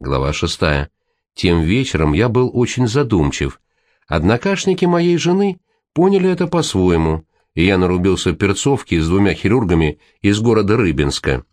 Глава шестая. Тем вечером я был очень задумчив. Однокашники моей жены поняли это по-своему, и я нарубился перцовки с двумя хирургами из города Рыбинска.